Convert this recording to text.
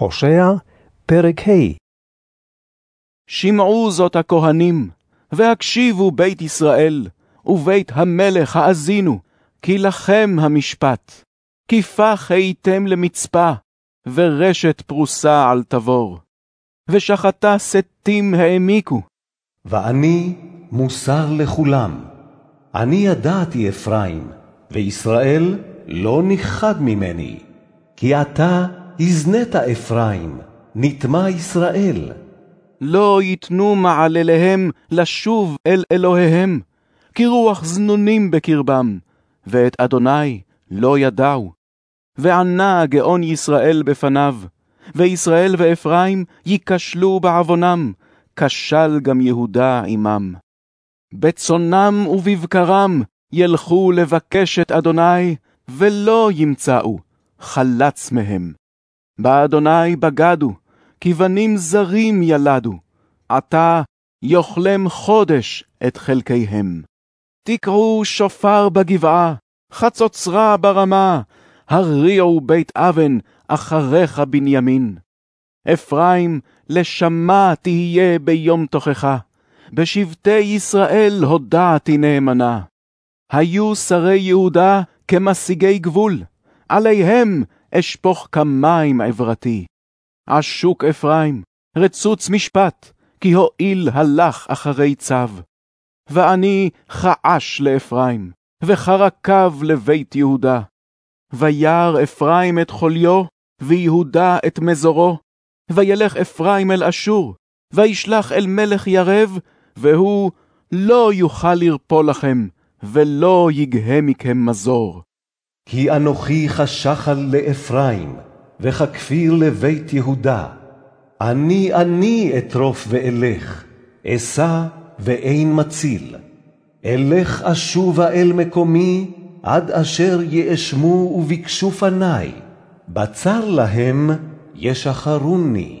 הושע, פרק ה' שמעו זאת הכהנים, והקשיבו בית ישראל, ובית המלך האזינו, כי לכם המשפט. כי פח הייתם למצפה, ורשת פרוסה על תבור. ושחטה שתים העמיקו. ואני מוסר לכולם. אני ידעתי אפרים, וישראל לא נכחד ממני. כי אתה הזנית אפרים, נטמע ישראל. לא ייתנו מעלליהם לשוב אל אלוהיהם, כי רוח זנונים בקרבם, ואת אדוני לא ידעו. וענה גאון ישראל בפניו, וישראל ואפרים ייכשלו בעוונם, כשל גם יהודה עמם. בצונם ובבקרם ילכו לבקש את אדוני, ולא ימצאו, חלץ מהם. באדוני בגדו, כי בנים זרים ילדו, עתה יאכלם חודש את חלקיהם. תקעו שופר בגבעה, חצוצרה ברמה, הריעו בית אבן אחריך בנימין. אפרים, לשמה תהיה ביום תוכחה, בשבטי ישראל הודעתי נאמנה. היו שרי יהודה כמשיגי גבול, עליהם אשפוך כמים עברתי. עשוק אפרים, רצוץ משפט, כי הואיל הלך אחרי צו. ואני חעש לאפרים, וחרקב לבית יהודה. וירא אפרים את חוליו, ויהודה את מזורו, וילך אפרים אל אשור, וישלח אל מלך ירב, והוא לא יוכל לרפוא לכם, ולא יגהה מכם מזור. כי אנוכי כשחל לאפרים, וככפיר לבית יהודה. אני אני אטרוף ואלך, אשא ואין מציל. אלך אשובה אל מקומי, עד אשר יאשמו וביקשו פני. בצר להם ישחרוני.